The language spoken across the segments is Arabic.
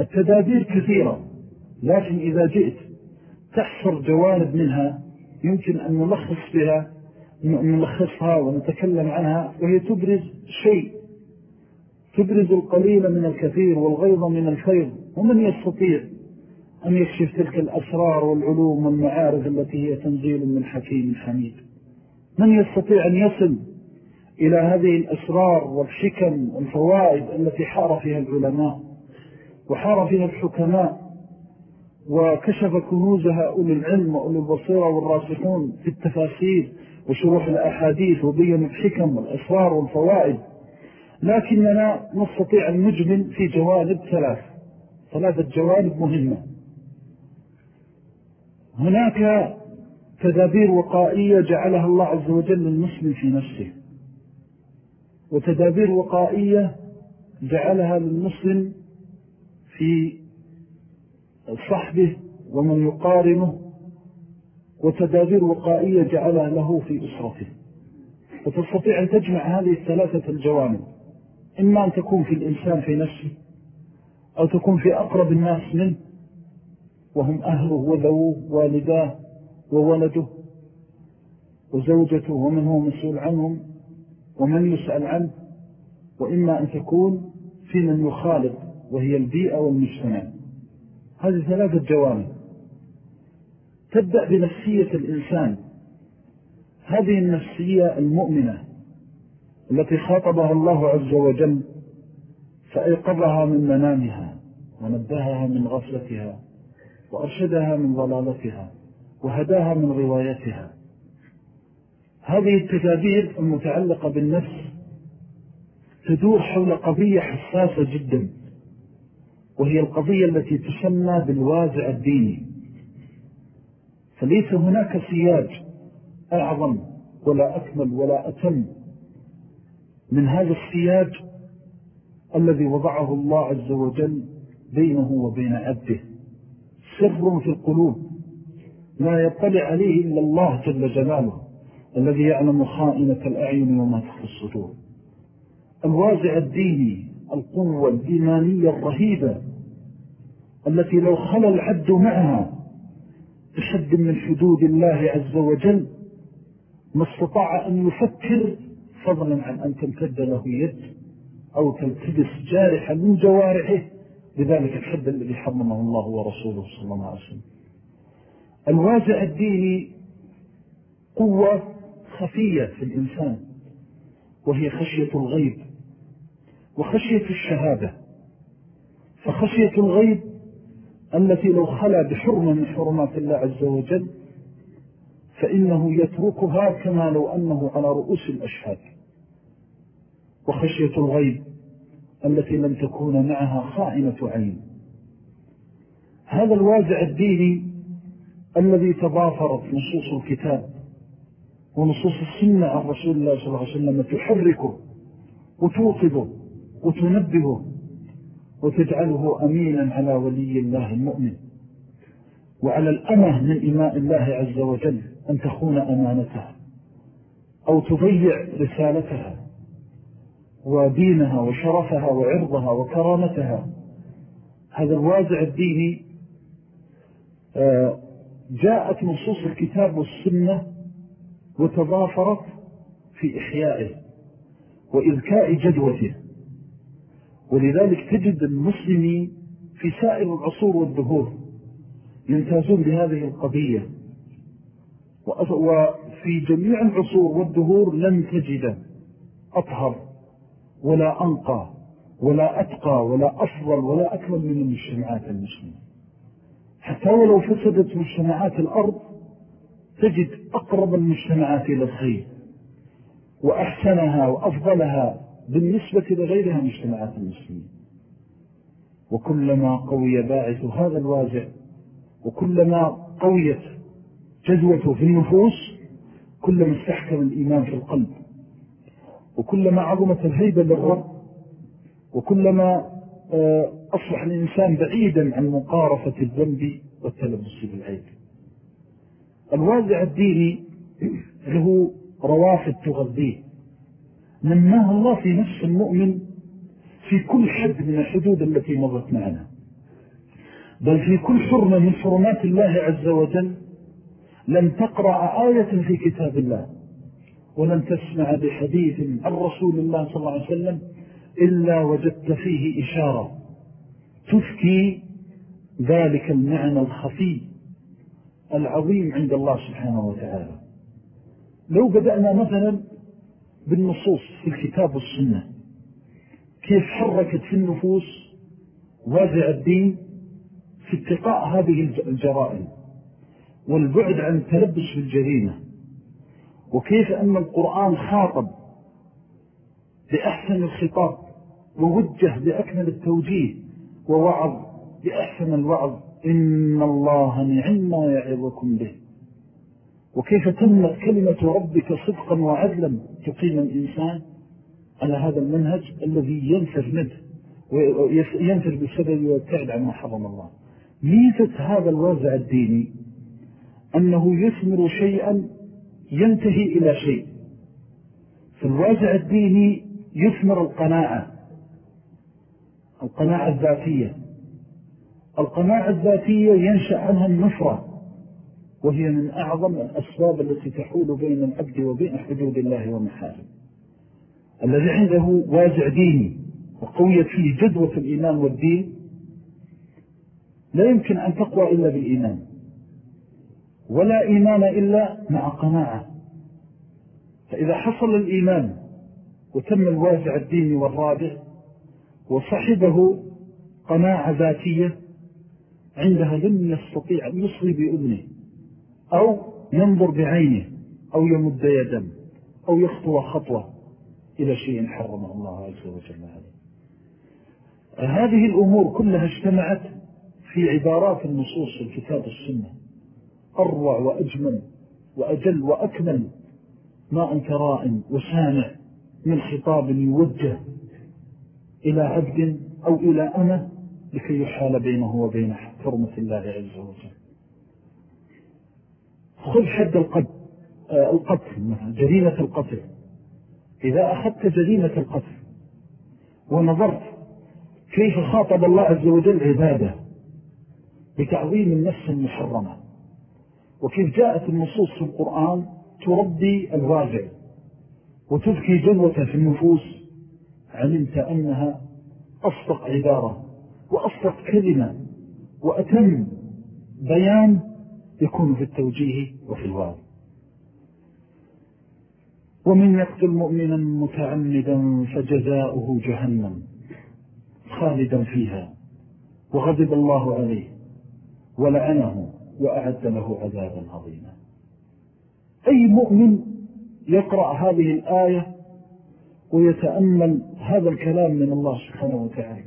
التدابير كثيرة لكن إذا جئت تحصر جوانب منها يمكن أن نلخص بها نلخصها ونتكلم عنها وهي تبرز شيء. تبرز القليل من الكثير والغيظ من الخير ومن يستطيع أن يكشف تلك الأسرار والعلوم والمعارف التي هي تنزيل من حكيم حميد. من يستطيع أن يصل إلى هذه الأسرار والحكم والفوائد التي حار فيها العلماء؟ وحار فيها الحكماء وكشف كنوزها أولي العلم وأولي البصيرة والراسخون في التفاسير وشروح الأحاديث وبين الحكم والأسرار والفوائد. لكننا نستطيع أن نجمل في جوانب ثلاث. ثلاثة جوانب مهمة. هناك تدابير وقائية جعلها الله عز وجل للمسلم في نفسه. وتدابير وقائية جعلها للمسلم في صحبه ومن يقارنه وتدابير وقائية جعلها له في أسرته. وتستطيع أن تجمع هذه الثلاثة الجوانب. إما أن تكون في الإنسان في نفسه أو تكون في أقرب الناس منه وهم أهله وذوه والداه وولده وزوجته ومن هو مسؤول عنهم ومن يسأل عنه. وإما أن تكون في من يخالط وهي البيئة والمجتمع. هذه ثلاثة جوانب. تبدأ بنفسية الإنسان. هذه النفسية المؤمنة التي خاطبها الله عز وجل فأيقظها من منامها ونبهها من غفلتها وأرشدها من ضلالتها وهداها من روايتها. هذه التدابير المتعلقة بالنفس تدور حول قضية حساسة جدا. وهي القضية التي تسمى بالوازع الديني. فليس هناك سياج أعظم ولا أكمل ولا أتم من هذا السياج الذي وضعه الله عز وجل بينه وبين عبده. سر في القلوب. لا يطلع عليه إلا الله جل جلاله الذي يعلم خائنة الأعين وما تخفي الصدور. الوازع الديني القوة الإيمانية الرهيبة التي لو خلى العبد معها بحد من حدود الله عز وجل ما استطاع أن يفكر فضلا عن أن تمتد له يد أو تلتبس جارحا من جوارحه لذلك الحد الذي حرمه الله ورسوله صلى الله عليه وسلم. الوازع الديني قوة خفية في الإنسان وهي خشية الغيب. وخشية الشهادة. فخشية الغيب التي لو خلا بحرمة من حرمات الله عز وجل فإنه يتركها كما لو أنه على رؤوس الأشهاد. وخشية الغيب التي لم تكون معها خائنة عين. هذا الوازع الديني الذي تضافرت نصوص الكتاب ونصوص السنة عن رسول الله صلى الله عليه وسلم تحركه وتوقظه وتنبهه وتجعله أمينا على ولي الله المؤمن وعلى الأمة من إماء الله عز وجل أن تخون أمانتها أو تضيع رسالتها ودينها وشرفها وعرضها وكرامتها. هذا الوازع الديني آه، جاءت نصوص الكتاب والسنة وتضافرت في إحيائه وإذكاء جدوته. ولذلك تجد المسلمين في سائر العصور والدهور يمتازون بهذه القضية. وفي جميع العصور والدهور لن تجد أطهر ولا أنقى ولا أتقى ولا أفضل ولا أكمل من المجتمعات المسلمة. حتى ولو فسدت مجتمعات الأرض تجد أقرب المجتمعات إلى الخير وأحسنها وأفضلها بالنسبة لغيرها مجتمعات المسلمين. وكلما قوي باعث هذا الواجع وكلما قويت جذوته في النفوس كلما استحكم الإيمان في القلب وكلما عظمت الهيبة للرب وكلما آه، أصبح الإنسان بعيدا عن مقارفة الذنب والتلبس بالعيب. الوازع الديني له روافد تغذيه. نماها الله في نفس المؤمن في كل حد من الحدود التي مضت معنا. بل في كل حرمة من حرمات الله عز وجل لم تقرأ آية في كتاب الله ولم تسمع بحديث عن رسول الله صلى الله عليه وسلم إلا وجدت فيه إشارة تفكي ذلك المعنى الخفي العظيم عند الله سبحانه وتعالى. لو بدأنا مثلا بالنصوص في الكتاب والسنة. كيف حركت في النفوس وازع الدين في اتقاء هذه الجرائم والبعد عن التلبس في الجريمة وكيف أن القرآن خاطب بأحسن الخطاب ووجه بأكمل التوجيه ووعظ بأحسن الوعظ. إن الله نعم ما يعظكم به. وكيف تمت كلمة ربك صدقا وعدلا تقيم الإنسان على هذا المنهج الذي ينفر منه وينفر بسبب ويبتعد عن ما حرم الله. ميزة هذا الوازع الديني أنه يثمر شيئا ينتهي إلى شيء. في الوازع الديني يثمر القناعة القناعة الذاتية. القناعة الذاتية ينشأ عنها النفرة. وهي من أعظم الأسباب التي تحول بين العبد وبين حدود الله ومحارم. الذي عنده وازع ديني وقوية فيه جدوة الإيمان والدين لا يمكن أن تقوى إلا بالإيمان. ولا إيمان إلا مع قناعة. فإذا حصل الإيمان وتم الوازع الديني والرابع وصحبه قناعة ذاتية عندها لم يستطيع أن يصغي بأذنه. أو ينظر بعينه أو يمد يدا أو يخطو خطوة إلى شيء حرمه الله عز وجل عليه. هذه الأمور كلها اجتمعت في عبارات النصوص في الكتاب السنة أروع وأجمل وأجل وأكمل ما أنت رائم وسامع من خطاب يوجه إلى عبد أو إلى أنا لكي يحال بينه وبين حرمة الله عز وجل. خذ حد القتل آه، القتل جريمة القتل. إذا أخذت جريمة القتل ونظرت كيف خاطب الله عز وجل عباده بتعظيم النفس المحرمة وكيف جاءت النصوص في القرآن تربي الواجع وتذكي جلوة في النفوس علمت أنها أصدق عبارة وأصدق كلمة وأتم بيان يكون في التوجيه وفي الوعظ. ومن يقتل مؤمنا متعمدا فجزاؤه جهنم خالدا فيها وغضب الله عليه ولعنه وأعد له عذابا عظيما. أي مؤمن يقرأ هذه الآية ويتأمل هذا الكلام من الله سبحانه وتعالى؟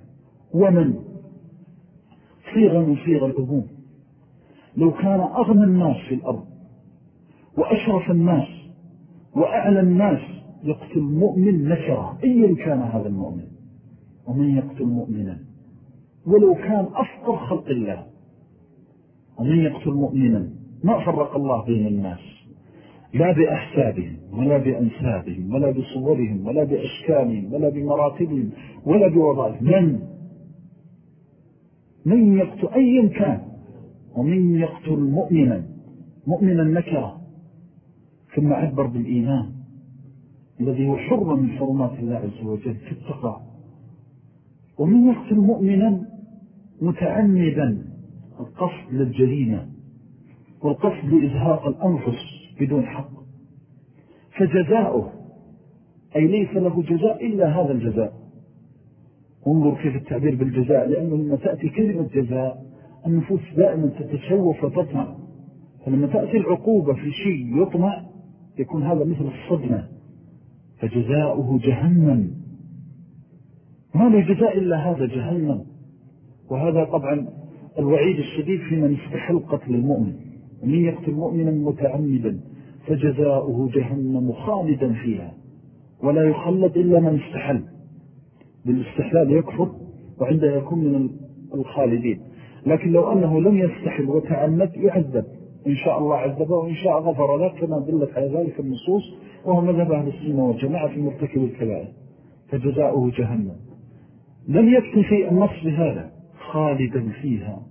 ومن؟ صيغة من صيغ الأبوم لو كان أغنى الناس في الأرض وأشرف الناس وأعلى الناس يقتل مؤمن نشره أيا كان هذا المؤمن. ومن يقتل مؤمنا؟ ولو كان أفقر خلق الله. ومن يقتل مؤمنا؟ ما فرق الله بين الناس؟ لا بأحسابهم ولا بأنسابهم ولا بصورهم ولا بأشكالهم ولا بمراتبهم ولا بوظائف من؟ من يقتل؟ أيا كان. ومن يقتل مؤمنا مؤمنا نكرة ثم عبر بالإيمان الذي هو حر من حرمات الله عز وجل في التقى ومن يقتل مؤمنا متعمدا القصد للجريمة والقصد لإزهاق الأنفس بدون حق. فجزاؤه أي ليس له جزاء إلا هذا الجزاء. انظر كيف التعبير بالجزاء لأنه لما تأتي كلمة جزاء النفوس دائما تتشوف وتطمع. فلما تأتي العقوبة في شيء يطمع يكون هذا مثل الصدمة. فجزاؤه جهنم. ما له جزاء إلا هذا جهنم. وهذا طبعا الوعيد الشديد في من استحل قتل المؤمن ومن يقتل مؤمنا متعمدا. فجزاؤه جهنم خالدا فيها. ولا يخلد إلا من استحل. بالاستحلال يكفر وعنده يكون من الخالدين. لكن لو أنه لم يستحل وتعمد يعذب. إن شاء الله عذبه وإن شاء غفر له كما دلت على ذلك النصوص وهو مذهب أهل السنة والجماعة في مرتكب الكبائر. فجزاؤه جهنم. لم يكتفي النص بهذا خالدا فيها.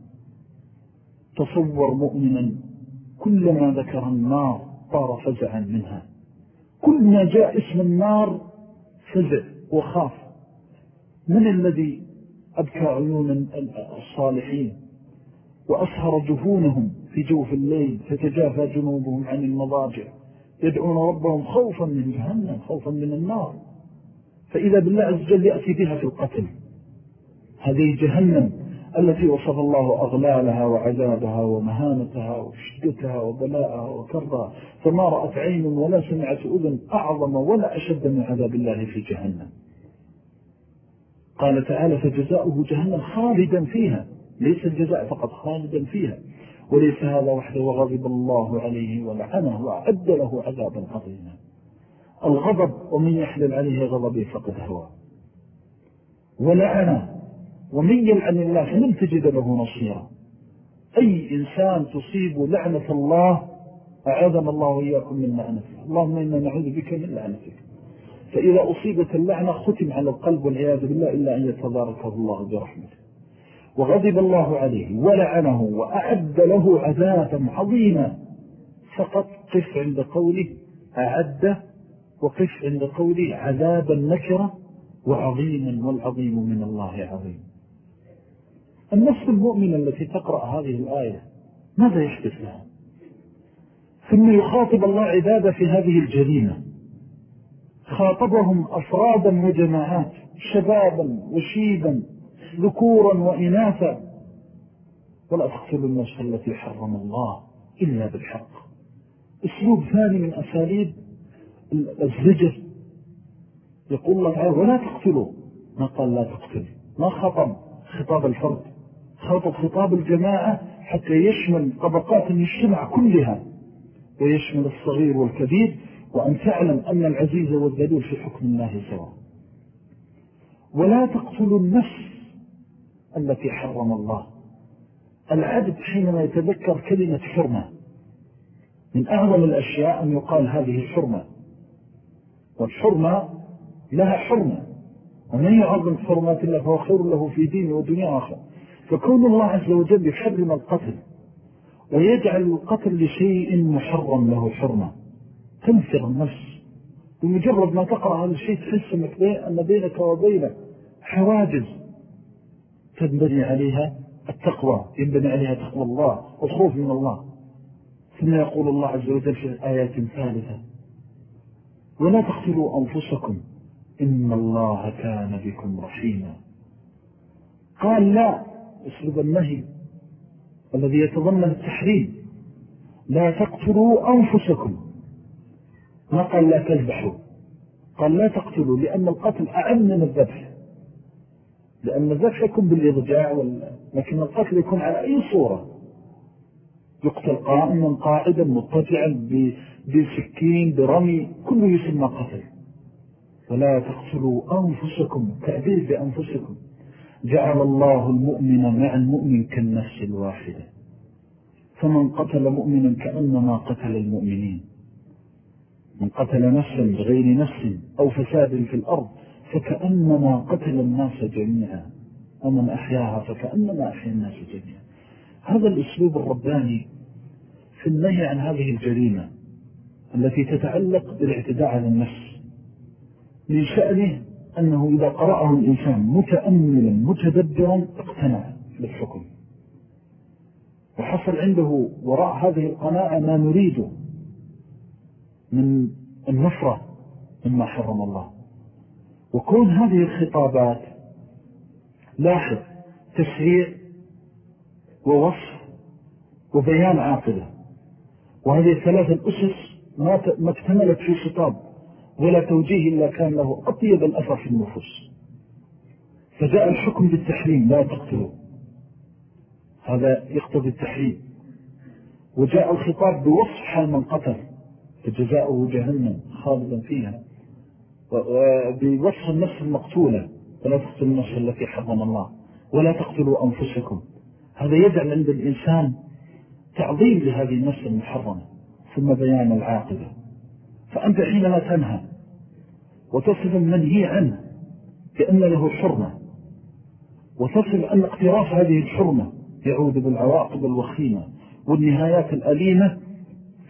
تصور مؤمنا كلما ذكر النار طار فزعا منها. كل ما جاء اسم النار فزع وخاف. من الذي أبكى عيون الصالحين وأسهر جفونهم في جوف الليل فتجافى جنوبهم عن المضاجع يدعون ربهم خوفا من جهنم خوفا من النار. فإذا بالله عز وجل يأتي بها في القتل هذه جهنم التي وصف الله أغلالها وعذابها ومهانتها وشدتها وبلاءها وكرها فما رأت عين ولا سمعت أذن أعظم ولا أشد من عذاب الله في جهنم. قال تعالى فجزاؤه جهنم خالدا فيها ليس الجزاء فقط خالدا فيها وليس هذا وحده وغضب الله عليه ولعنه وأعد له عذابا عظيما. الغضب ومن يحلل عليه غضبه فقد هوى. ولعنه ومن يلعن الله فلن تجد له نصيرا. أي إنسان تصيب لعنة الله أعاذنا الله وإياكم من لعنته. اللهم إنا نعوذ بك من لعنتك. فإذا أصيبت اللعنة ختم على القلب والعياذ بالله إلا أن يتباركه الله برحمته. وغضب الله عليه ولعنه وأعد له عذابا عظيما. فقط قف عند قوله أعد وقف عند قوله عذابا نكرة وعظيما والعظيم من الله عظيم. النفس المؤمنة التي تقرأ هذه الآية ماذا يحدث لها؟ ثم يخاطب الله عبادة في هذه الجريمة. خاطبهم أفرادا وجماعات شبابا وشيبا ذكورا وإناثا. ولا تقتلوا النفس التي حرم الله إلا بالحق. أسلوب ثاني من أساليب الزجر. يقول الله تعالى ولا تقتلوا. ما قال لا تقتل. ما خطب خطاب الفرد؟ خطب خطاب الجماعة حتى يشمل طبقات المجتمع كلها. ويشمل الصغير والكبير وأن تعلم أن العزيز والذلول في حكم الله سواء. ولا تقتلوا النفس التي حرم الله. العبد حينما يتذكر كلمة حرمة من أعظم الأشياء أن يقال هذه حرمة. والحرمة لها حرمة. ومن يعظم حرمات الله فهو خير له في دين ودنيا آخر فكون الله عز وجل يحرم القتل ويجعل القتل لشيء محرم له حرمة. تنفر النفس. بمجرد ما تقرأ هذا الشيء تحس أن بينك وبينه حواجز تنبني عليها التقوى ينبني عليها تقوى الله والخوف من الله. ثم يقول الله عز وجل في آيات ثالثة ولا تقتلوا أنفسكم إن الله كان بكم رحيما. قال لا أسلوب النهي الذي يتضمن التحريم لا تقتلوا أنفسكم ما قال لا تذبحوا. قال لا تقتلوا لأن القتل أعم من الذبح. لأن الذبح يكون بالإضجاع لكن القتل يكون على أي صورة. يقتل قائما قاعدا مضطجعا بسكين برمي كله يسمى قتل. ولا تقتلوا أنفسكم تعبير بأنفسكم. جعل الله المؤمن مع المؤمن كالنفس الواحدة. فمن قتل مؤمنا كأنما قتل المؤمنين. من قتل نفسا بغير نفس أو فساد في الأرض فكأنما قتل الناس جميعا. ومن أحياها فكأنما أحيا الناس جميعا. هذا الأسلوب الرباني في النهي عن هذه الجريمة التي تتعلق بالاعتداء على النفس من شأنه أنه إذا قرأه الإنسان متأملا متدبرا اقتنع بالحكم. وحصل عنده وراء هذه القناعة ما نريده. من النفرة مما حرم الله. وكون هذه الخطابات لاحظ تشريع ووصف وبيان عاقلة وهذه الثلاثة الأسس ما اكتملت في خطاب ولا توجيه إلا كان له أطيب الأثر في النفوس. فجاء الحكم بالتحريم لا تقتلوا. هذا يقتضي التحريم. وجاء الخطاب بوصف حال من قتل. فجزاؤه جهنم خالدا فيها. وبوصف النفس المقتولة ولا تقتلوا النفس التي حرم الله ولا تقتلوا أنفسكم. هذا يجعل عند الإنسان تعظيم لهذه النفس المحرمة ثم بيان العاقبة. فأنت حينما تنهى وتصف المنهي عنه بأن له حرمة وتصف أن اقتراف هذه الحرمة يعود بالعواقب الوخيمة والنهايات الأليمة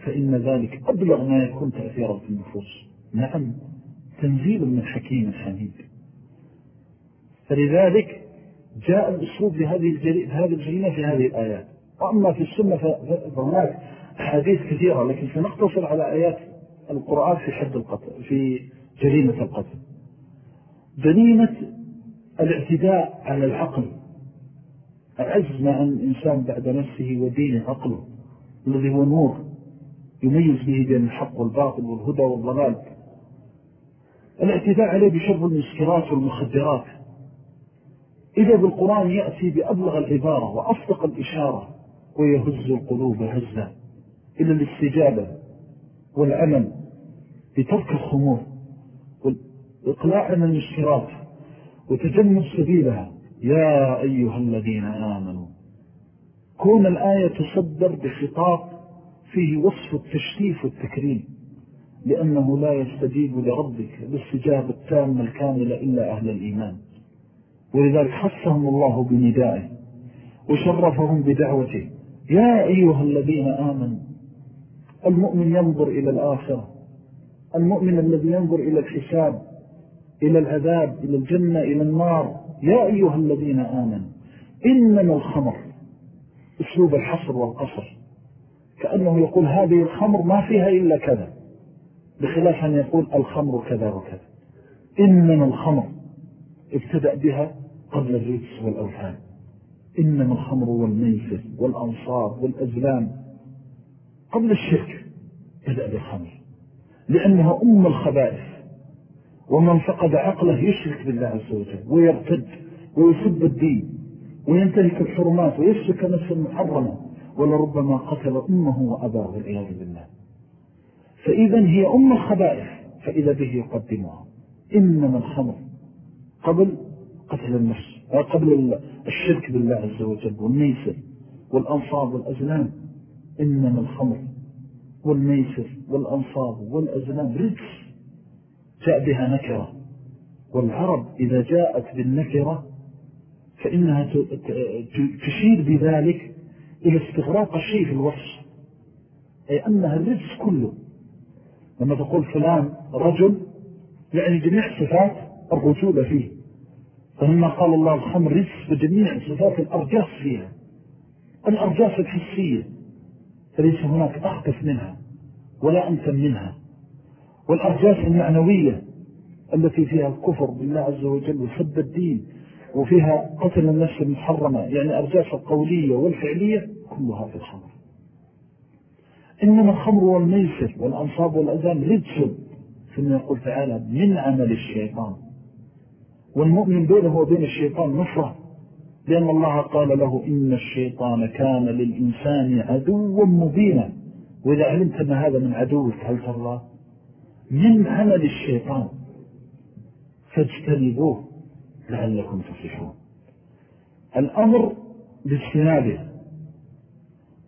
فإن ذلك أبلغ ما يكون تأثيرا في النفوس. نعم تنزيل من حكيم حميد. فلذلك جاء الأسلوب لهذه الجريمة في هذه الآيات. وأما في السنة فهناك حديث كثيرة لكن سنقتصر على آيات القرآن في حد القتل في جريمة القتل. جريمة الاعتداء على العقل. أعز مع الإنسان بعد نفسه ودينه عقله الذي هو نور. يميز به بين الحق والباطل والهدى والضلال. الاعتداء عليه بشرب المسكرات والمخدرات. إذا بالقرآن يأتي بأبلغ العبارة وأصدق الإشارة ويهز القلوب هزا. إلى الاستجابة والعمل بترك الخمور والإقلاع عن المسكرات وتجنب سبيلها. يا أيها الذين آمنوا كون الآية تصدر بخطاب فيه وصف التشريف والتكريم لأنه لا يستجيب لربك بالاستجابة التامة الكاملة إلا أهل الإيمان. ولذلك خصهم الله بندائه وشرفهم بدعوته. يا أيها الذين آمنوا المؤمن ينظر إلى الآخرة. المؤمن الذي ينظر إلى الحساب إلى العذاب إلى الجنة إلى النار. يا أيها الذين آمنوا إنما الخمر أسلوب الحصر والقصر. كأنه يقول هذه الخمر ما فيها إلا كذا. بخلاف أن يقول الخمر كذا وكذا. إنما الخمر ابتدأ بها قبل الرجس والأوثان. إنما الخمر والميسر والأنصار والأزلام قبل الشرك بدأ بالخمر. لأنها أم الخبائث. ومن فقد عقله يشرك بالله عز وجل ويرتد ويسب الدين وينتهك الحرمات ويسفك نفس المحرمة ولربما قتل أمه وأباه والعياذ بالله. فإذا هي أم الخبائث فإذا به يقدمها. إنما الخمر قبل قتل النفس قبل الشرك بالله عز وجل والميسر والأنصاب والأزلام. إنما الخمر والميسر والأنصاب والأزلام. رجس جاء بها نكرة. والعرب إذا جاءت بالنكرة فإنها تشير بذلك إلى استغراق الشيء في الوصف أي أنها الرجس كله. لما تقول فلان رجل يعني جميع صفات الرجولة فيه. فلما قال الله الخمر رجس فجميع صفات الأرجاس فيها. الأرجاس الحسية فليس هناك أخبث منها ولا أنتم منها. والأرجاس المعنوية التي فيها الكفر بالله عز وجل وسب الدين وفيها قتل النفس المحرمة يعني أرجاس القولية والفعلية كلها في الخمر. إنما الخمر والميسر والأنصاب والأذان رجس ثم يقول تعالى من عمل الشيطان. والمؤمن بينه وبين الشيطان نفرة لأن الله قال له إن الشيطان كان للإنسان عدوا مبينا. وإذا علمت أن هذا من عدوك هل ترى؟ من عمل الشيطان فاجتنبوه. لعلكم تصلحون الأمر باجتنابه.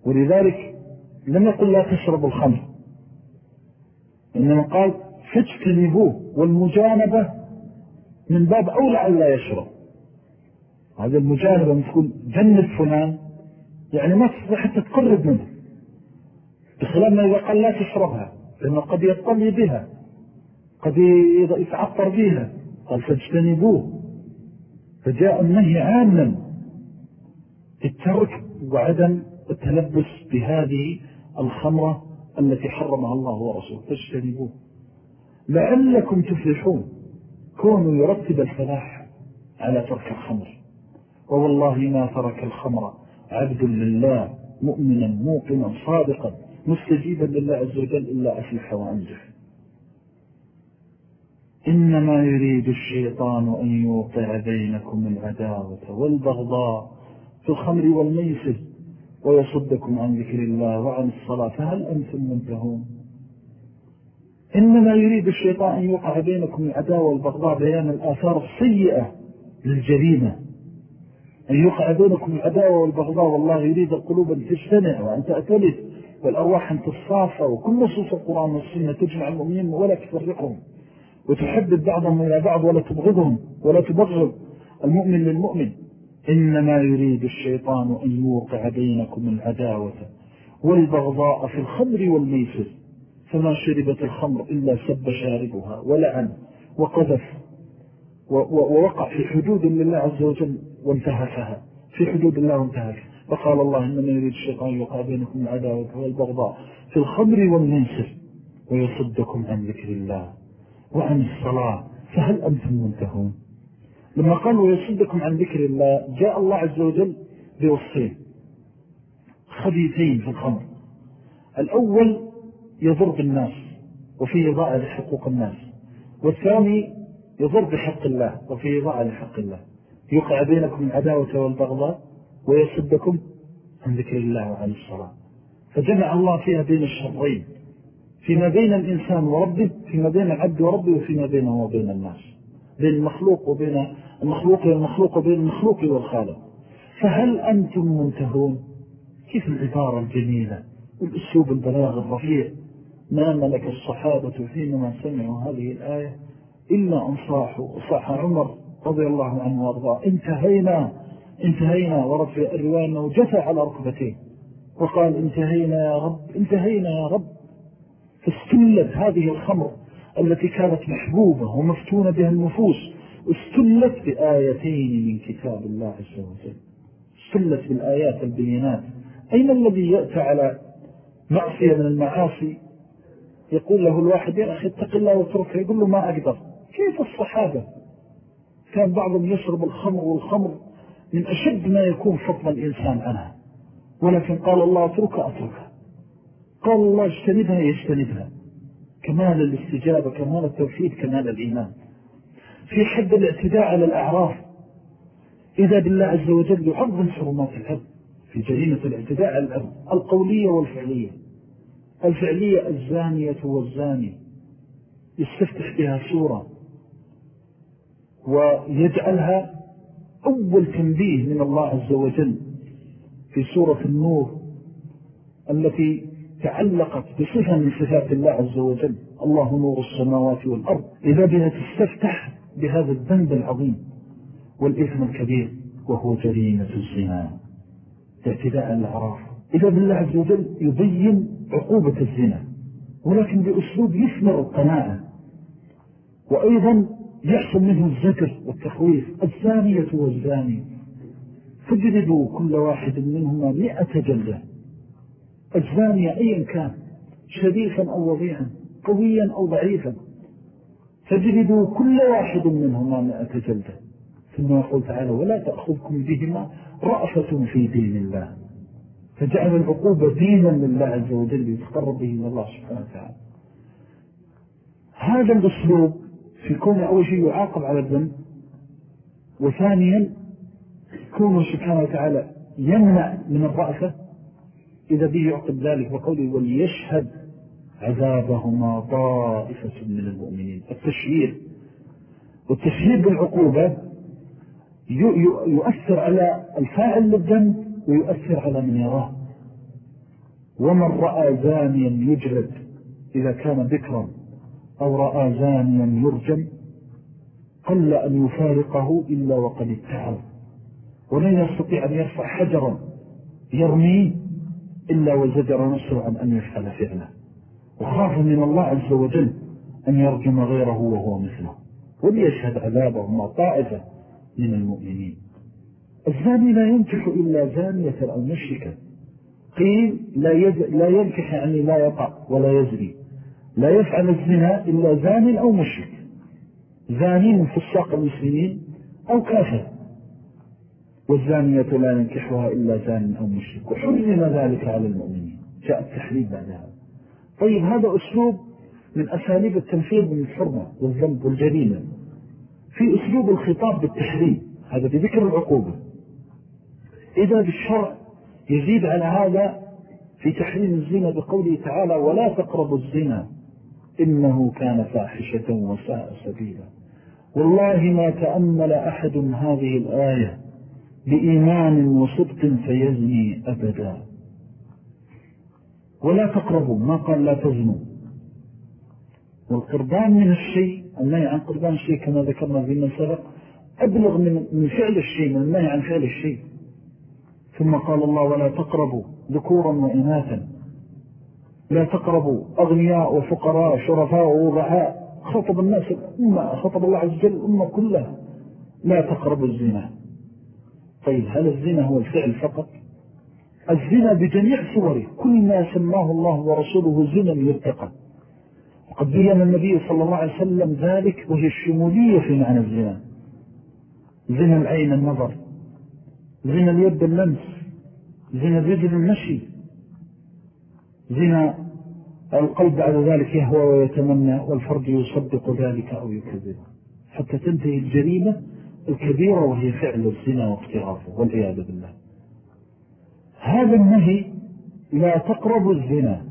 ولذلك لم يقل لا تشربوا الخمر. إنما قال فاجتنبوه والمجانبة من باب أولى أن لا يشرب. هذا المجانبة تقول جنب فلان. يعني ما تستطيع حتى تقرب منه. بخلاف ما إذا قال لا تشربها. لأنه قد يطلي بها. قد يتعطر بها. قال فاجتنبوه. فجاء النهي عاما الترك وعدم التلبس بهذه الخمرة التي حرمها الله ورسوله. فاجتنبوه. لعلكم تفلحون. كونوا يرتب الفلاح على ترك الخمر. ووالله ما ترك الخمر عبد لله مؤمنا موقنا صادقا مستجيبا لله عز وجل إلا أفلح وأنجح. إنما يريد الشيطان أن يوقع بينكم العداوة والبغضاء في الخمر والميسر ويصدكم عن ذكر الله وعن الصلاة فهل أنتم منتهون؟ إنما يريد الشيطان أن يوقع بينكم العداوة والبغضاء بيان الآثار السيئة للجريمة. أن يوقع بينكم العداوة والبغضاء والله يريد القلوب أن تجتمع وأن تأتلف والأرواح أن تصافى وكل نصوص القرآن والسنة تجمع المؤمنين ولا تفرقهم وتحدد بعضهم إلى بعض ولا تبغضهم ولا تبغض. المؤمن للمؤمن. إنما يريد الشيطان أن يوقع بينكم العداوة والبغضاء في الخمر والميسر. فما شربت الخمر إلا سب شاربها ولعن وقذف ووقع في حدود لله عز وجل وانتهكها. في حدود الله وانتهكها فقال الله إنما يريد الشيطان يوقع بينكم العداوة والبغضاء في الخمر والميسر. ويصدكم عن ذكر الله. وعن الصلاة فهل أنتم منتهون؟ لما قالوا ويصدكم عن ذكر الله جاء الله عز وجل بوصفين. خبيثين في الخمر. الأول يضر بالناس وفيه ضاع لحقوق الناس. والثاني يضر بحق الله وفيه ضاع لحق الله. يقع بينكم العداوة والبغضاء ويصدكم عن ذكر الله وعن الصلاة. فجمع الله فيها بين الشرين. فيما بين الإنسان وربه فيما بين العبد وربه وفيما بينه وبين الناس. بين المخلوق وبين المخلوق والمخلوق وبين المخلوق والخالق. فهل أنتم منتهون؟ كيف العبارة الجميلة والأسلوب البلاغ الرفيع؟ ما ملك الصحابة فيما سمعوا هذه الآية إلا أن صاحوا صاح عمر رضي الله عنه وأرضاه. انتهينا انتهينا ورد في الرواية أنه جثى على ركبتين وقال انتهينا يا رب انتهينا يا رب. فاستلت هذه الخمر التي كانت محبوبة ومفتونة بها النفوس استلت بآيتين من كتاب الله عز وجل. استلت بالآيات البينات. أين الذي يأتى على معصية من المعاصي؟ يقول له الواحد يا أخي اتق الله واتركه. يقول له ما أقدر. كيف الصحابة؟ كان بعضهم يشرب الخمر والخمر من أشد ما يكون فضل الإنسان عنها. ولكن قال الله اتركها اتركها قال الله اجتنبها يجتنبها. كمال الاستجابة كمال التوحيد كمال الإيمان. في حد الاعتداء على الأعراف. إذا بالله عز وجل يعظم حرمات العبد في جريمة الاعتداء على العبد القولية والفعلية. الفعلية الزانية والزاني. يستفتح بها سورة ويجعلها أول تنبيه من الله عز وجل. في سورة النور التي تعلقت بصفة من صفات الله عز وجل. الله نور السماوات والأرض. إذا بها تستفتح بهذا الذنب العظيم والإثم الكبير وهو جريمة الزنا. اعتداء الأعراف إذا بالله عز وجل يبين عقوبة الزنا. ولكن بأسلوب يثمر القناعة. وأيضا يحصل منه الزكر والتخويف. الزانية والزاني. فجردوا كل واحد منهما مئة جلدة. الزانية أيا كان شريفا أو وضيعا قويا أو ضعيفا. فجردوا كل واحد منهما مئة جلدة. ثم يقول تعالى ولا تأخذكم بهما رأفة في دين الله. فجعل العقوبة دينا لله عز وجل يتقرب به من الله سبحانه وتعالى. هذا الأسلوب في كون أول شيء يعاقب على الذنب وثانيا كونه سبحانه وتعالى يمنع من الرأفة إذا به يعقب ذلك وقوله وليشهد عذابهما طائفة من المؤمنين. التشهير والتشهير بالعقوبة يؤثر على الفاعل للذنب ويؤثر على من يراه. ومن رأى زانيا يجلد إذا كان ذكرا أو رأى زانيا يرجم قل أن يفارقه إلا وقد اتعظ ولن يستطيع أن يرفع حجرا يرميه إلا وزجر نفسه عن أن يفعل فعله. وخاف من الله عز وجل أن يرجم غيره وهو مثله. وليشهد عذابهما طائفة من المؤمنين. الزاني لا ينكح إلا زانية أو مشركة قيل لا, يز... لا ينكح يعني لا يقع ولا يزري لا يفعل الزنا إلا زان أو مشرك. زاني من فساق المسلمين أو كافر. والزانية لا ينكحها إلا زان أو مشرك. وحرم ذلك على المؤمنين. جاء التحريم بعد هذا. طيب هذا أسلوب من أساليب التنفيذ من الحرمة والذنب والجريمة في أسلوب الخطاب بالتحريم. هذا بذكر العقوبة. إذا بالشرع يزيد على هذا في تحريم الزنا بقوله تعالى ولا تقربوا الزنا إنه كان فاحشة وساء سبيلا. والله ما تأمل أحد هذه الآية. بإيمان وصدق فيزني أبدا. ولا تقربوا ما قال لا تزنوا. والقربان من الشيء النهي عن قربان الشيء كما ذكرنا في سبق أبلغ من, من فعل الشيء من النهي عن فعل الشيء. ثم قال الله ولا تقربوا ذكورا وإناثا. لا تقربوا أغنياء وفقراء شرفاء ووضعاء خطب الناس الأمة خطب الله عز وجل الأمة كلها. لا تقربوا الزنا. طيب هل الزنا هو الفعل فقط؟ الزنا بجميع صوره كل ما سماه الله ورسوله زنا يرتقى وقد بيّن النبي صلى الله عليه وسلم ذلك وهي الشمولية في معنى الزنا. زنا العين النظر زنا اليد اللمس زنا الرجل المشي. زنا القلب بعد ذلك يهوى ويتمنى والفرد يصدق ذلك أو يكذبه حتى تنتهي الجريمة الكبيرة وهي فعل الزنا واقترافه والعياذ بالله. هذا النهي لا تقرب الزنا.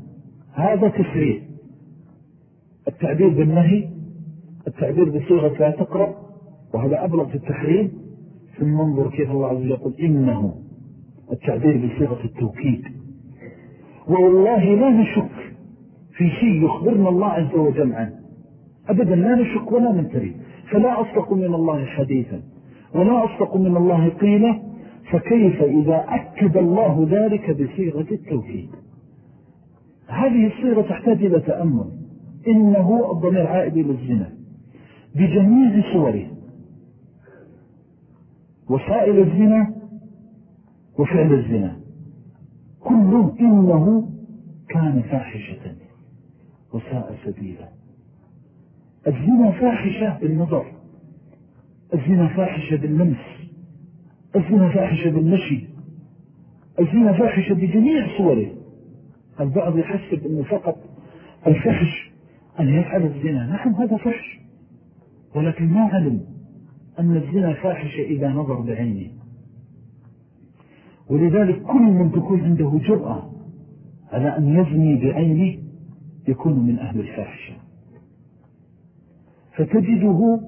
هذا تسريع التعبير بالنهي التعبير بصيغة لا تقرب وهذا أبلغ في التحريم. ثم انظر كيف الله عز وجل يقول إنه التعبير بصيغة التوكيد. والله لا نشك في شيء يخبرنا الله عز وجل عنه. أبدا لا نشك ولا ننتري. فلا أصدق من الله حديثا ولا أصدق من الله قيلة فكيف إذا أكد الله ذلك بصيغة التوكيد؟ هذه الصيغة تحتاج إلى تأمل. إنه الضمير عائد للزنا بجميع صوره. وسائل الزنا وفعل الزنا. كله إنه كان فاحشة. وساء سبيلا. الزنا فاحشة بالنظر. الزنا فاحشة باللمس الزنا فاحشة بالمشي. الزنا فاحشة بجميع صوره. البعض يحسب أنه فقط الفحش أن يفعل الزنا. نعم هذا فحش. ولكن ما علم أن الزنا فاحشة إذا نظر بعينه. ولذلك كل من تكون عنده جرأة على أن يزني بعينه يكون من أهل الفاحشة. فتجده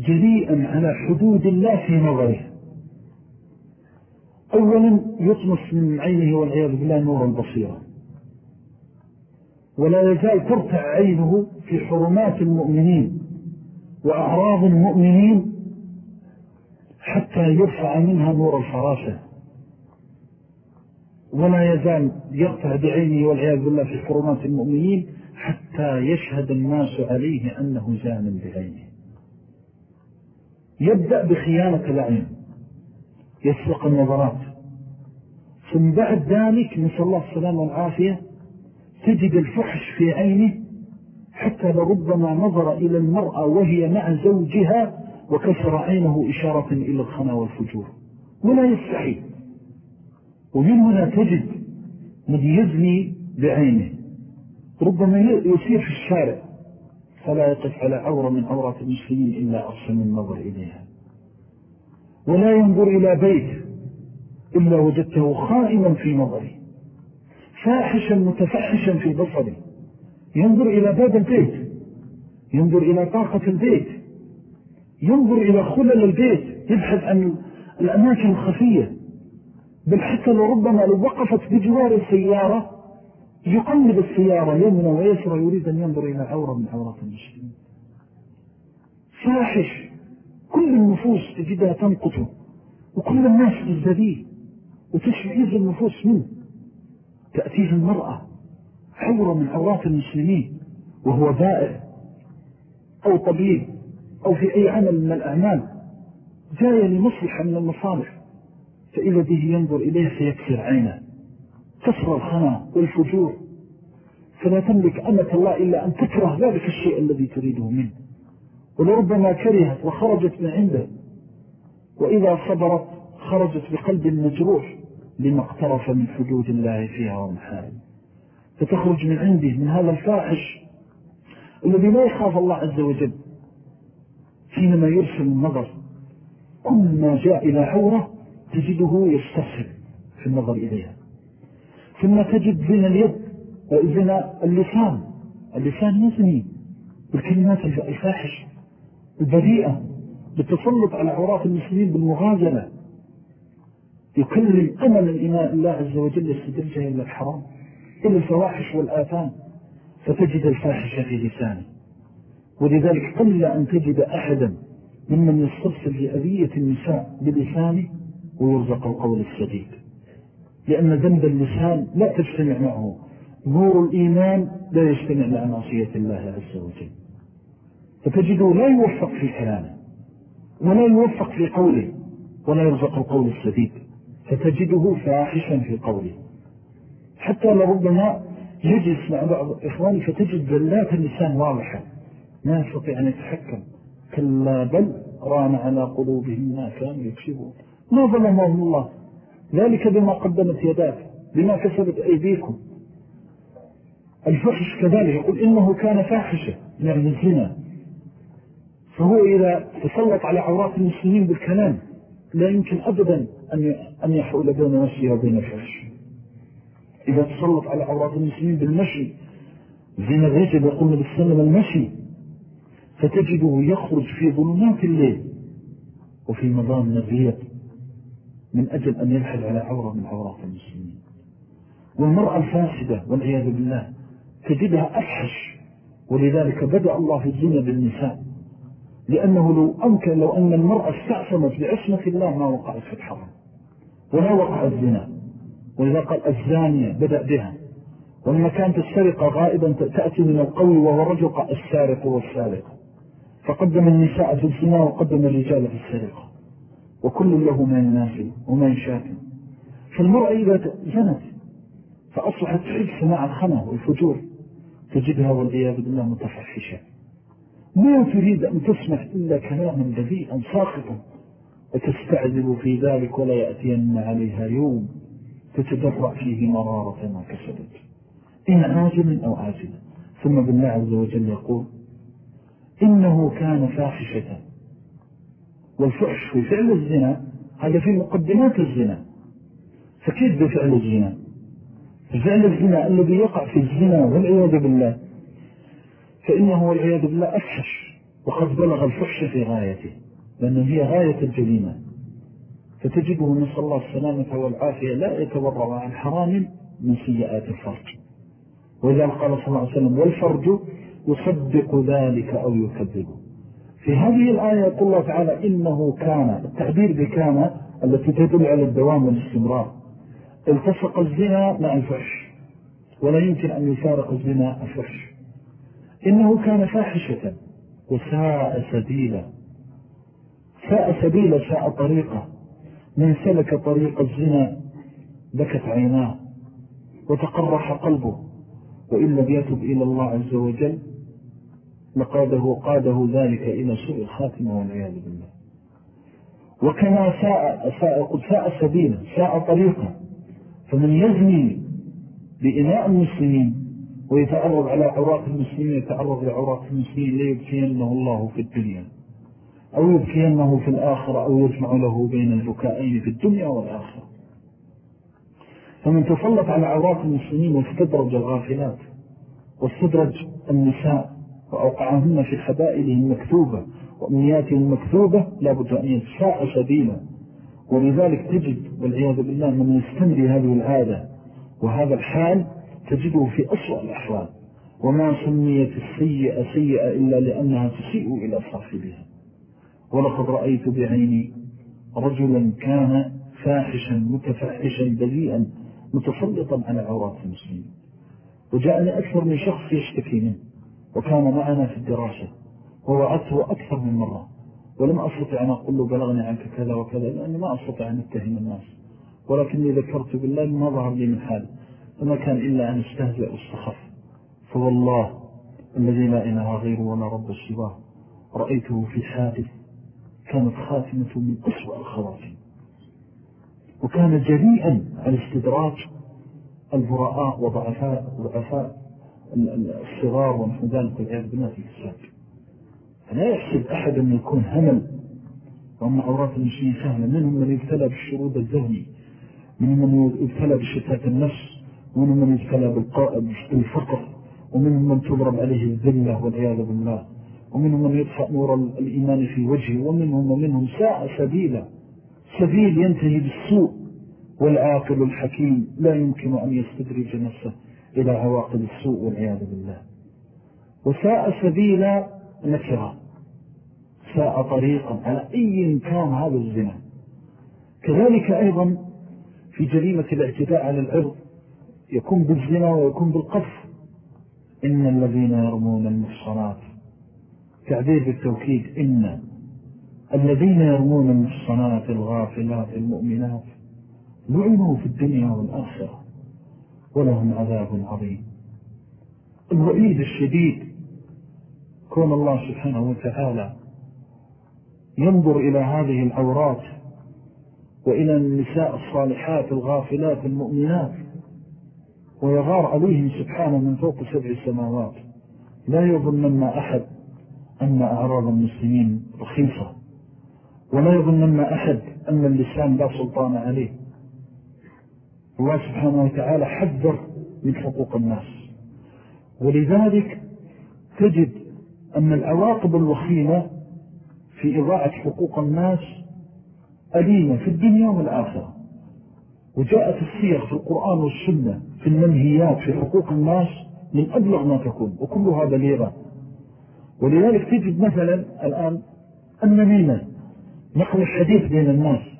جريئا على حدود الله في نظره. أولا يطمس من عينه والعياذ بالله نور البصيرة ولا يزال ترتع عينه في حرمات المؤمنين وأعراض المؤمنين حتى يرفع منها نور الفراشة. ولا يزال يقطع بعينه والعياذ بالله في حرمات المؤمنين حتى يشهد الناس عليه أنه زان بعينه. يبدأ بخيانة العين يسلق النظرات ثم بعد ذلك نسأل الله السلام والعافية تجد الفحش في عينه حتى لربما نظر إلى المرأة وهي مع زوجها وكسر عينه إشارة إلى الخنا والفجور. ولا يستحي ومن هنا تجد من يزني بعينه. ربما يسير في الشارع. فلا يقف على عورة من عورات المسلمين إلا أرسل النظر إليها. ولا ينظر إلى بيت إلا وجدته خائما في نظره. فاحشا متفحشا في بصره. ينظر إلى باب البيت. ينظر إلى طاقة البيت. ينظر إلى خلل البيت. يبحث عن الأماكن الخفية. بل حتى لربما لو وقفت بجوار السيارة يقلب السيارة يمنى ويسرى يريد أن ينظر إلى عورة من عورات المسلمين. فاحش كل النفوس تجدها تنقطه وكل الناس تزدديه وتشعيز النفوس منه. تأتيه المرأة عورة من عورات المسلمين وهو بائع أو طبيب أو في أي عمل من الأعمال. جاية لمصلحة من المصالح فإذا به ينظر إليه فيكسر عينه. كسر الخنا والفجور. فلا تملك أمة الله إلا أن تكره ذلك الشيء الذي تريده منه. ولربما كرهت وخرجت من عنده. وإذا صبرت خرجت بقلب مجروح لما اقترف من حدود الله فيها ومحارم. فتخرج من عنده من هذا الفاحش الذي لا يخاف الله عز وجل. حينما يرسل النظر كل ما جاء إلى عورة تجده يستسهل في النظر إليها. ثم تجد زنا اليد زنا اللسان. اللسان يزني بالكلمات الفاحشة البريئة بالتسلط على عورات المسلمين بالمغازلة. يكلم أمل الإماء الله عز وجل يستدرجها إلى الحرام إلى الفواحش والآثام فتجد الفاحشة في لسانه. ولذلك قل أن تجد أحدا ممن يسترسل لأذية النساء بلسانه ويرزق القول السديد لأن ذنب اللسان لا تجتمع معه. نور الإيمان لا يجتمع مع معصية الله عز وجل. فتجده لا يوفق في كلامه ولا يوفق في قوله ولا يرزق القول السديد. فتجده فاحشا في قوله. حتى لربما يجلس مع بعض إخواني فتجد ذلات اللسان واضحة. ما يستطيع أن يتحكم. كلا بل ران على قلوبهم ما كانوا يكسبون. ما ظلمهم الله. ذلك بما قدمت يداك بما كسبت أيديكم. الفحش كذلك يقول إنه كان فاحشة يعني الزنا. فهو إذا تسلط على عورات المسلمين بالكلام لا يمكن أبدا أن يحول بين نفسه وبين الفحش إذا تسلط على عورات المسلمين بالمشي زين الرجل يقول بالسلم المشي. فتجده يخرج في ظلمات الليل وفي مضام الرياض من أجل أن يلحل على عورة من عورات المسلمين. والمرأة الفاسدة والعياذ بالله تجدها أفحش ولذلك بدأ الله في الزنا بالنساء. لأنه لو أمكن لو أن المرأة استعصمت بعصمة الله ما وقعت في الحرام ولا وقع الزنا. وإذا قال الزانية بدأ بها. ولما كانت السرقة غائبا تأتي من القوي وهو رجل السارق والسارق فقدم النساء في الزنا وقدم الرجال في السرقة. وكل له ما ينافي وما يشاكل فالمرأة إذا زنت فأصبحت تحب سماع الخمر والفجور تجدها والعياذ بالله متفحشة. ما تريد أن تسمح إلا كلاما بذيئا ساخطا وتستعذب في ذلك ولا يأتين عليها يوم تتدرع فيه مرارة ما كسبت. إن عاجل أو عاجل ثم بالله عز وجل يقول إنه كان فاحشة والفحش في فعل الزنا هذا في مقدمات الزنا. فكيف بفعل الزنا؟ فعل الزنا الذي يقع في الزنا والعياذ بالله. فإنه والعياذ بالله أفحش وقد بلغ الفحش في غايته لأنه هي غاية الجريمة. فتجده نسأل الله السلامة والعافية لا يتورع عن حرام من سيئات الفرج. وإذا قال صلى الله عليه وسلم والفرج يصدق ذلك أو يكذبه. في هذه الآية يقول الله تعالى إنه كان التعبير بكان التي تدل على الدوام والاستمرار. التصق الزنا مع الفحش ولا يمكن أن يفارق الزنا الفحش. إنه كان فاحشة وساء سبيلا. ساء سبيلا ساء طريقة. من سلك طريق الزنا بكت عيناه وتقرح قلبه وإن لم يتب إلى الله عز وجل لقاده قاده ذلك إلى سوء الخاتمة والعياذ بالله. وكما ساء, ساء, قد ساء سبيلا ساء طريقة فمن يزني بإناء المسلمين ويتعرض على عورات المسلمين يتعرض لعورات المسلمين ليبكينه الله في الدنيا. أو يبكينه في الآخرة أو يجمع له بين البكائين في الدنيا والآخرة. فمن تسلط على عورات المسلمين واستدرج الغافلات واستدرج النساء وأوقعهن في خبائلهم مكتوبة وأمنياتهم المكتوبة لابد أن يتساء سبيلا ولذلك تجد والعياذ بالله من يستمر هذه العادة. وهذا الحال تجده في أسوأ الأحوال. وما سميت السيئة سيئة إلا لأنها تسيء إلى صاحبها. ولقد رأيت بعيني رجلا كان فاحشا متفحشا بذيئا متسلطا على عورات المسلمين. وجاءني أكثر من شخص يشتكي منه. وكان معنا في الدراسة. ووعدته أكثر من مرة. ولم أستطع أن أقول له بلغني عنك كذا وكذا لأني ما أستطع أن أتهم الناس. ولكني ذكرت بالله ما ظهر لي من حال. فما كان إلا أن أستهزئ واستخف. فوالله الذي لا إله غيره ولا رب سواه رأيته في حادث كانت خاتمة من أسوأ الخواتم. وكان جريئا على استدراج البراء وضعفاء ضعفاء الصغار ونحن ذلك والعياذ بالله في الإسلام. فلا يحسب أحد أن يكون همل وأن عورات المسلمين سهلة. منهم من يبتلى بالشرود الذهني؟ منهم من يبتلى بشتات النفس؟ ومنهم من يبتلى بالفقر ومنهم من تضرب عليه الذلة والعياذ بالله؟ ومنهم من يدفع نور الإيمان في وجهه؟ ومنهم ومنهم ساء سبيلا. سبيل ينتهي بالسوء والعاقل الحكيم لا يمكن أن يستدرج نفسه. إلى عواقب السوء والعياذ بالله. وساء سبيلا نكرة ساء طريقا. على أي كان هذا الزنا؟ كذلك أيضا في جريمة الاعتداء على العرض. يكون بالزنا ويكون بالقذف. إن الذين يرمون المحصنات. تعبير بالتوكيد. إن الذين يرمون المحصنات الغافلات المؤمنات لعنوا في الدنيا والآخرة. ولهم عذاب عظيم. الوعيد الشديد كون الله سبحانه وتعالى ينظر إلى هذه العورات وإلى النساء الصالحات الغافلات المؤمنات ويغار عليهم سبحانه من فوق سبع سماوات. لا يظنن أحد أن أعراض المسلمين رخيصة ولا يظنن أحد أن اللسان لا سلطان عليه. الله سبحانه وتعالى حذر من حقوق الناس. ولذلك تجد أن العواقب الوخيمة في إضاعة حقوق الناس أليمة في الدنيا والآخرة. وجاءت السير في القرآن والسنة في المنهيات في حقوق الناس من أبلغ ما تكون وكلها بليغة ولذلك تجد مثلا الآن النميمة نقل الحديث بين الناس.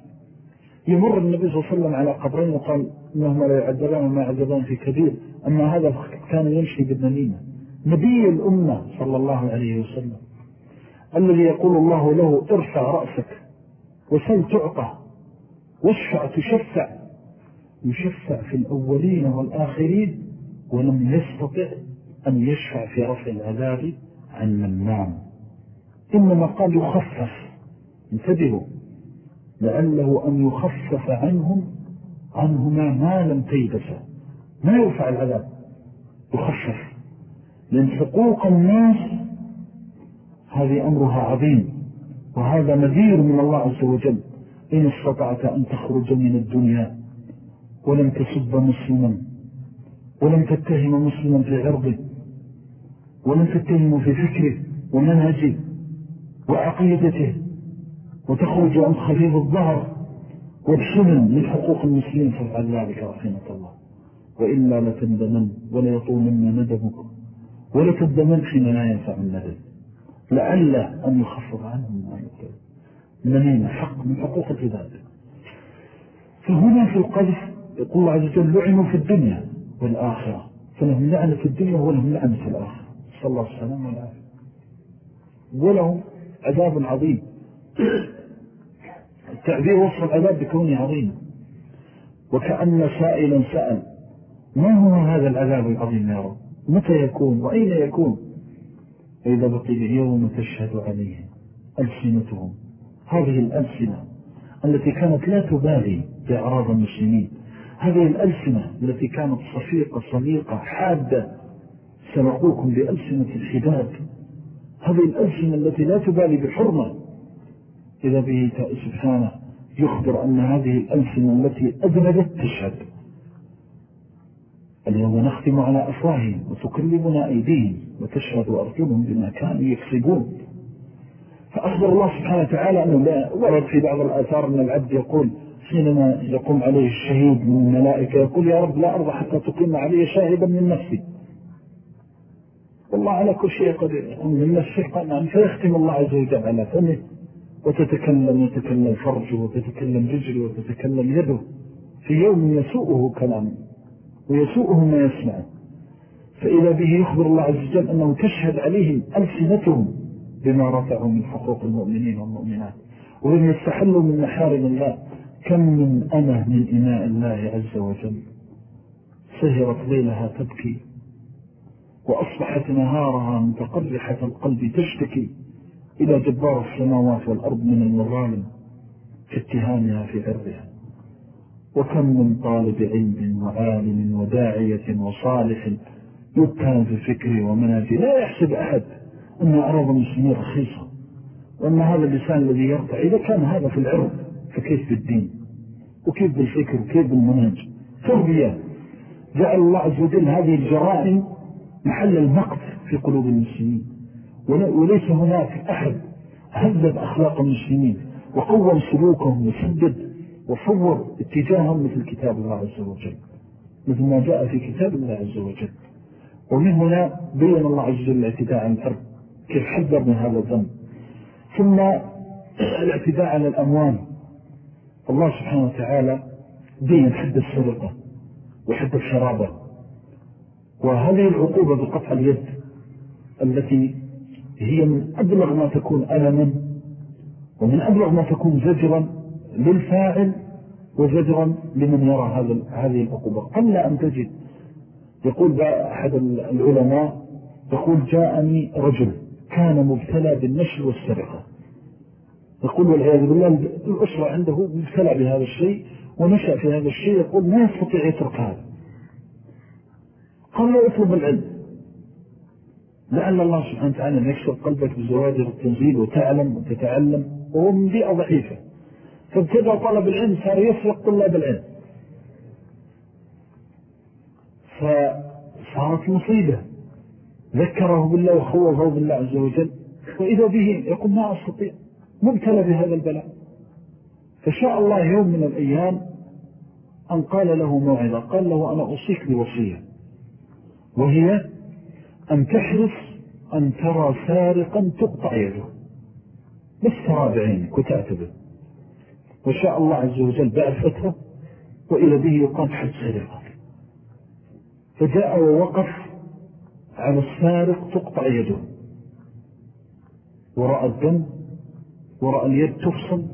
يمر النبي صلى الله عليه وسلم على قبرين وقال إنهما لا يعذبان وما يعذبان في كبير. أما هذا كان يمشي بالنميمة. نبي الأمة صلى الله عليه وسلم الذي يقول الله له ارفع رأسك وسل تعطى واشفع تشفع. يشفع في الأولين والآخرين ولم يستطع أن يشفع في رفع العذاب عن من نام إنما قال يخفف. انتبهوا. لعله أن يخفف عنهم عنهما ما لم تيبس. ما يرفع العذاب يخفف. لأن حقوق الناس هذه أمرها عظيم وهذا نذير من الله عز وجل. إن استطعت أن تخرج من الدنيا ولم تسب مسلما ولم تتهم مسلما في عرضه ولم تتهم في فكره ومنهجه وعقيدته. وتخرج عن خفيف الظهر والسمن من حقوق المسلمين. فافعل ذلك رحمة الله. وإلا لتندمن ولا يطولن ندمك ولا تندمن حين لا ينفع الندم. لعل أن يخفض عنهم ما يقول. منين حق من حقوق العباد. فهنا في القذف يقول الله عز وجل لعنوا في الدنيا والآخرة. فلهم لعنة في الدنيا ولهم لعنة في الآخرة. صلى الله عليه وسلم والعافية. ولهم عذاب عظيم. التعبير وصف العذاب بكونه عظيم. وكأن سائلا سأل ما هو هذا العذاب العظيم يا رب؟ متى يكون؟ وأين يكون؟ فإذا بقي اليوم تشهد عليهم ألسنتهم. هذه الألسنة التي كانت لا تبالي بأعراض المسلمين. هذه الألسنة التي كانت صفيقة صليقة حادة. سبقوكم بألسنة الحداد. هذه الألسنة التي لا تبالي بحرمة. إذا به سبحانه يخبر أن هذه الألسنة التي أذنبت تشهد. اليوم نختم على أفواههم وتكلمنا أيديهم وتشهد أرجلهم بما كانوا يكسبون. فأخبر الله سبحانه وتعالى أنه لا ورد في بعض الآثار أن العبد يقول حينما يقوم عليه الشهيد من الملائكة يقول يا رب لا أرضى حتى تقيم علي شاهدا من نفسي. والله على كل شيء قدير. من نفسه قال نعم. فيختم الله عز وجل على فمه. وتتكلم يتكلم فرجه وتتكلم رجله وتتكلم يده. في يوم يسوءه كلامه ويسوءه ما يسمعه فإذا به يخبر الله عز وجل أنه تشهد عليهم ألسنتهم بما رفعوا من حقوق المؤمنين والمؤمنات وإن يستحلوا من محارم الله. كم من أنا من إناء الله عز وجل سهرت ليلها تبكي وأصبحت نهارها متقرحة القلب تشتكي. إلى جبار السماوات والأرض من المظالم في اتهامها في عرضها. وكم من طالب علم وعالم وداعية وصالح يبتان في فكره ومناجه لا يحسب أحد أن أعراض المسلمين رخيصة وأن هذا اللسان الذي يرفع إذا كان هذا في العرض فكيف بالدين؟ وكيف بالفكر؟ وكيف بالمنهج؟ تربية. جعل الله عز وجل هذه الجرائم محل المقت في قلوب المسلمين. وليس هناك أحد هذب أخلاق المسلمين وقوم سلوكهم وسدد وصور اتجاههم مثل كتاب الله عز وجل مثل ما جاء في كتاب الله عز وجل. ومن هنا بيّن الله عز وجل الاعتداء عن الأرض كيف حذر من هذا الذنب. ثم الاعتداء على الأموال. الله سبحانه وتعالى دين حد السرقة وحد الشرابة. وهذه العقوبة بقطع اليد التي هي من أبلغ ما تكون ألما ومن أبلغ ما تكون زجرا للفاعل وزجرا لمن يرى هذه العقوبة. قل أن تجد يقول أحد العلماء يقول جاءني رجل كان مبتلى بالنشر والسرقة. يقول والعياذ بالله الأسرة عنده مبتلى بهذا الشيء ونشأ في هذا الشيء يقول ما يستطيع يترك هذا. قال له اطلب العلم. لعل الله سبحانه وتعالى يكسر قلبك بزواجر التنزيل وتعلم وتتعلم وهو من بيئة ضعيفة. فابتدى طلب العلم صار يسرق طلاب العلم. فصارت مصيبة. ذكره بالله وخوفه بالله عز وجل. وإذا به يقول ما أستطيع مبتلى بهذا البلاء. فشاء الله يوم من الأيام أن قال له موعظة قال له أنا أوصيك بوصية. وهي أن تحرص أن ترى سارقا تقطع يده. بس ترى بعينك وتعتبر وشاء الله عز وجل بعد فترة وإلى به يقام حد سرقة. فجاء ووقف على السارق تقطع يده. ورأى الدم ورأى اليد تفصل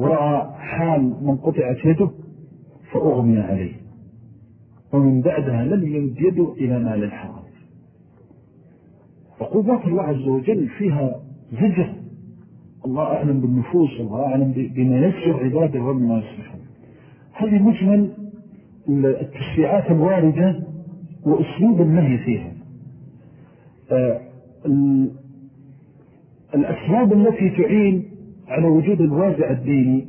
ورأى حال من قطعت يده فأغمي عليه. ومن بعدها لم يمد يده إلى مال الحرام. عقوبات الله عز وجل فيها زجر. الله أعلم بالنفوس الله أعلم بما يسر عباده وما يسرحون هذه مجمل التشريعات الواردة وأسلوب النهي فيها. آه، الأسباب التي تعين على وجود الوازع الديني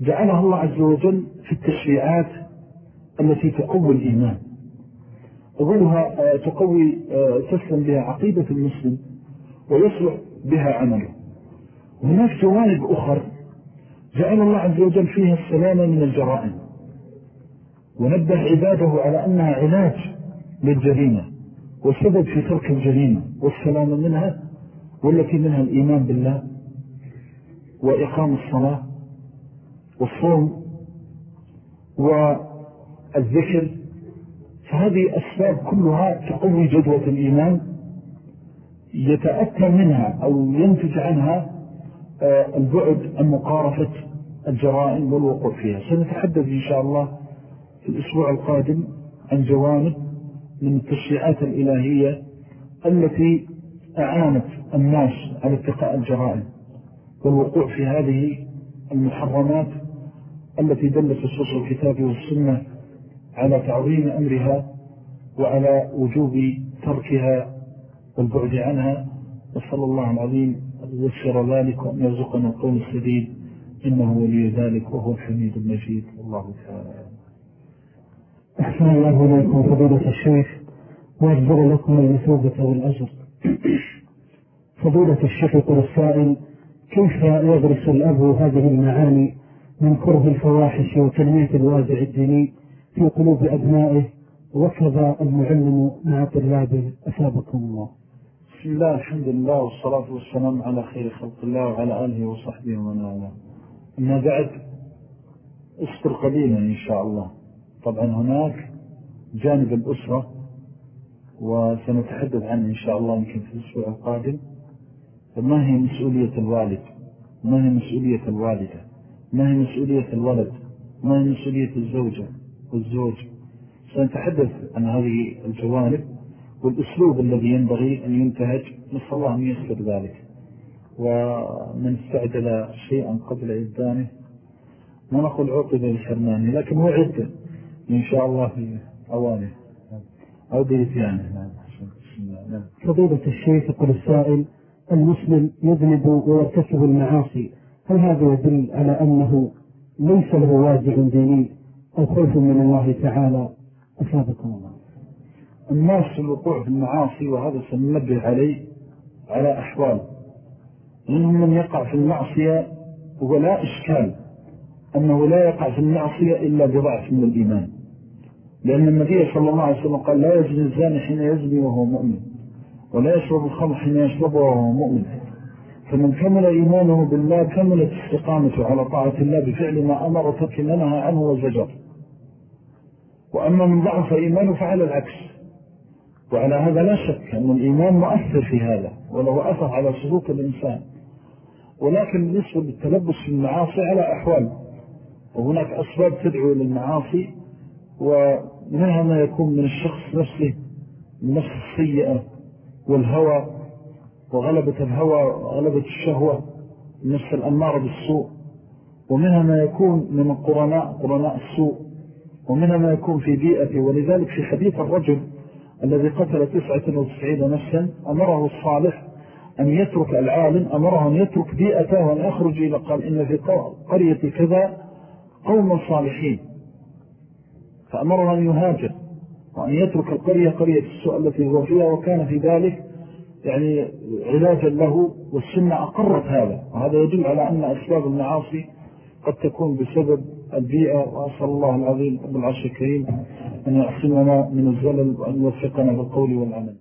جعلها الله عز وجل في التشريعات التي تقوي الإيمان. أولها آه، تقوي آه، تسلم بها عقيدة المسلم ويصلح بها عمله. هناك جوانب أخر جعل الله عز وجل فيها السلامة من الجرائم. ونبه عباده على أنها علاج للجريمة وسبب في ترك الجريمة والسلامة منها والتي منها الإيمان بالله وإقام الصلاة والصوم والذكر فهذه أسباب كلها تقوي جدوة الإيمان يتأتى منها أو ينتج عنها آه، البعد عن مقارفة الجرائم والوقوع فيها. سنتحدث إن شاء الله في الأسبوع القادم عن جوانب من التشريعات الإلهية التي أعانت الناس على اتقاء الجرائم والوقوع في هذه المحرمات التي دلت الصوص الكتاب والسنة على تعظيم أمرها وعلى وجوب تركها والبعد عنها وصلى الله العظيم يسر ذلك وأن يرزقنا القول السديد. إنه ولي ذلك وهو الحميد المجيد. الله تعالى أحسن الله إليكم فضيلة الشيخ وأجبر لكم المثوبة والأجر فضيلة الشيخ يقول السائل كيف يدرس الأب هذه المعاني من كره الفواحش وتنمية الوازع الديني؟ في قلوب أبنائه وكذا المعلم مع طلابه أثابكم الله. بسم الله الحمد لله والصلاة والسلام على خير خلق الله وعلى آله وصحبه ومن والاه. أما بعد اصبر قليلا إن شاء الله. طبعا هناك جانب الأسرة وسنتحدث عنه إن شاء الله يمكن في الأسبوع القادم. ما هي مسؤولية الوالد؟ ما هي مسؤولية الوالدة؟ ما هي مسؤولية الولد؟ ما هي مسؤولية الزوجة؟ والزوج. سنتحدث عن هذه الجوانب والأسلوب الذي ينبغي أن ينتهج. نسأل الله أن يسر ذلك. ومن استعجل شيئا قبل إبدانه ما نقول عقب الحرماني لكن هو عدة إن شاء الله في أوانه. أو بإتيانه نعم. فضيلة الشيخ يقول السائل المسلم يذنب ويرتكب المعاصي. هل هذا يدل على أنه ليس له وازع ديني أو خوف من الله تعالى. أفادكم الله. الناس في الوقوع في المعاصي وهذا سننبه عليه على أحوال. منهم من يقع في المعصية ولا إشكال. أنه لا يقع في المعصية إلا بضعف من الإيمان. لأن النبي صلى الله عليه وسلم قال لا يجني الزاني حين يزني وهو مؤمن. ولا يشرب الخمر حين يشربه وهو مؤمن. فمن كمل إيمانه بالله كملت استقامته على طاعة الله بفعل ما أمر ترك منها عنه وزجر. وأما من ضعف إيمانه فعلى العكس. وعلى هذا لا شك أن الإيمان مؤثر في هذا وله أثر على سلوك الإنسان. ولكن بالنسبة للتلبس في المعاصي على أحوال. وهناك أسباب تدعو للمعاصي ومنها ما يكون من الشخص نفسه النفس السيئة والهوى. وغلبة الهوى وغلبة الشهوة النفس الأمارة بالسوء. ومنها ما يكون من القرناء قرناء السوء. ومنها ما يكون في بيئته ولذلك في حديث الرجل الذي قتل تسعة وتسعين نفسا أمره الصالح أن يترك العالم أمره أن يترك بيئته وأن يخرج إلى قال إن في قرية كذا قوم صالحين. فأمره أن يهاجر وأن يترك القرية قرية السوء التي هو فيها وكان في ذلك يعني علاجا له والسنة أقرت هذا وهذا يدل على أن أسباب المعاصي قد تكون بسبب البيئة وأسأل الله العظيم رب العرش الكريم أن يحسننا من الزلل وأن يوفقنا بالقول والعمل.